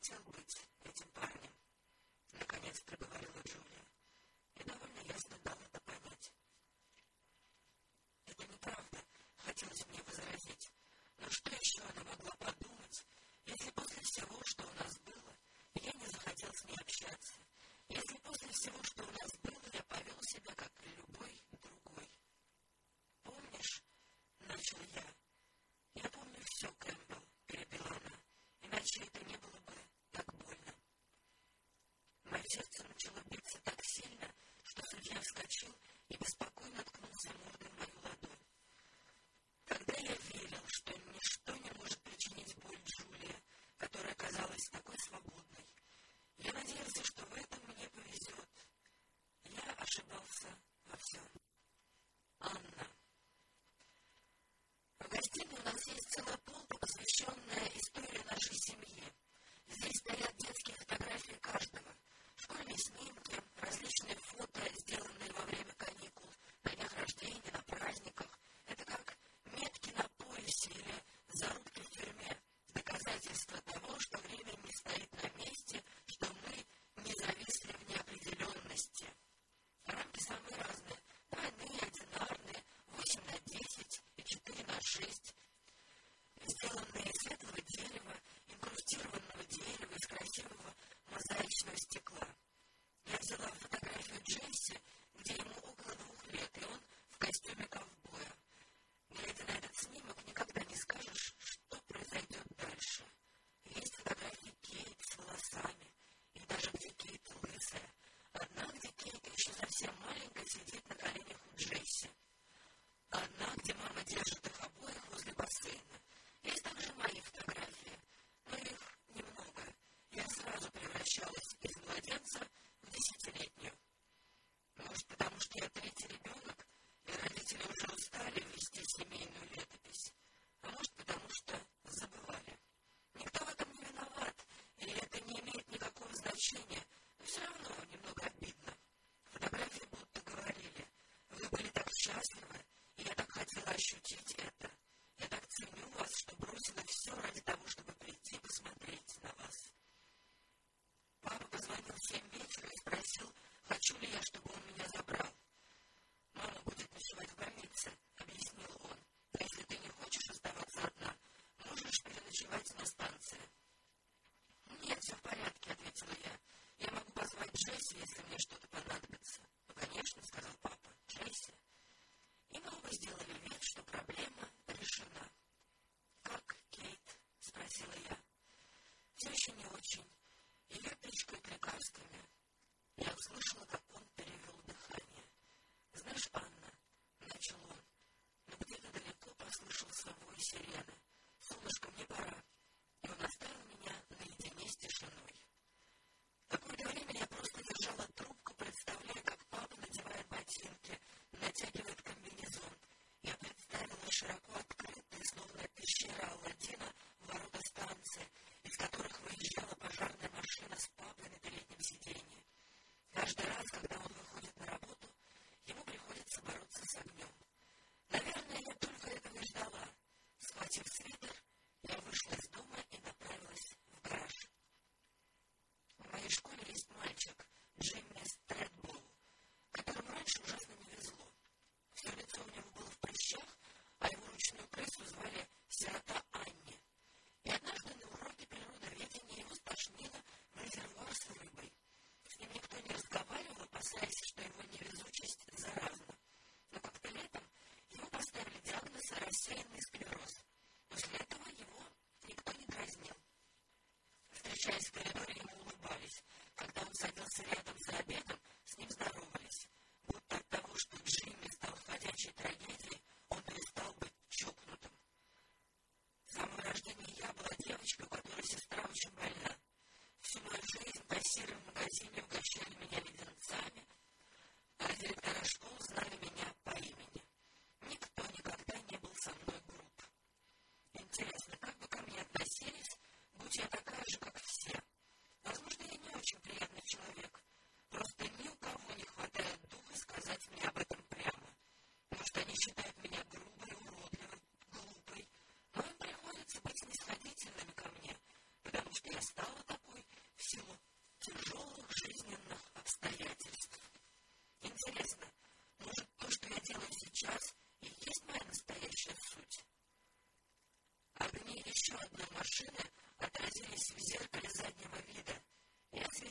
хотел быть этим парнем. Наконец проговорила Джулия. И довольно ясно дал это понять. Это неправда, хотелось мне возразить. Но что еще она могла подумать, если после всего, что у нас было, я не захотел с ней общаться? Если после всего, что у нас было, я повел себя как прилюб сердце начало биться так сильно, что судья вскочил и беспокойно ткнулся мордой в мою ладонь. Тогда я верил, что ничто не может причинить боль Джулия, которая казалась такой свободной. Syria สิ่งเดียวกัน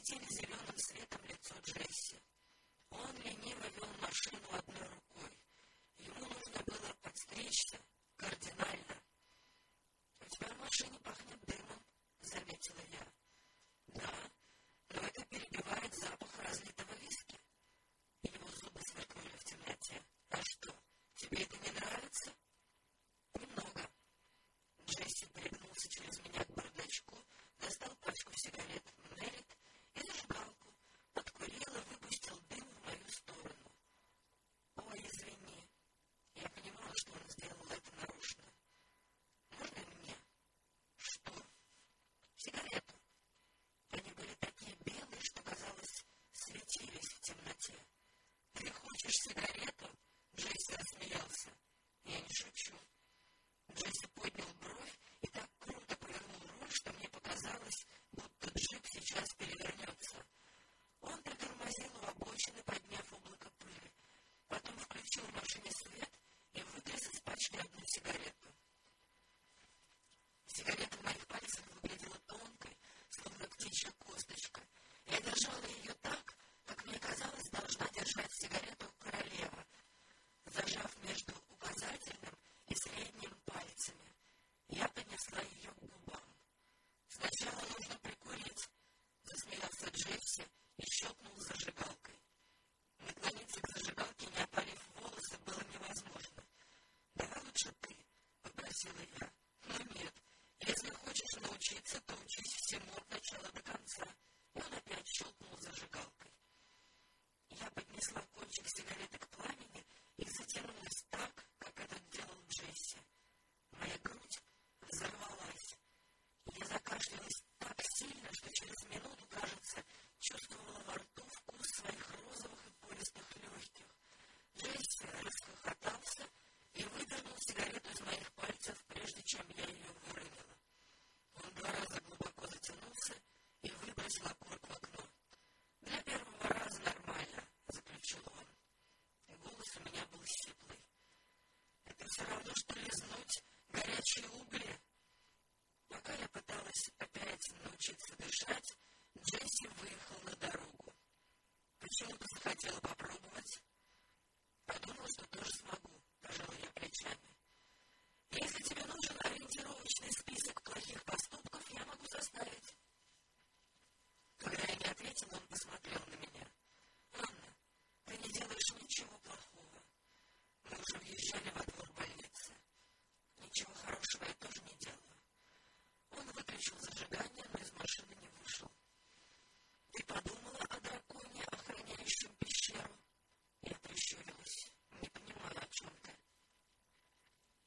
светили зеленым светом лицо Джесси. Он лениво вел машину одной рукой. Ему нужно было подстричься кардинально. — У тебя в машине пахнет дымом, — заметила я.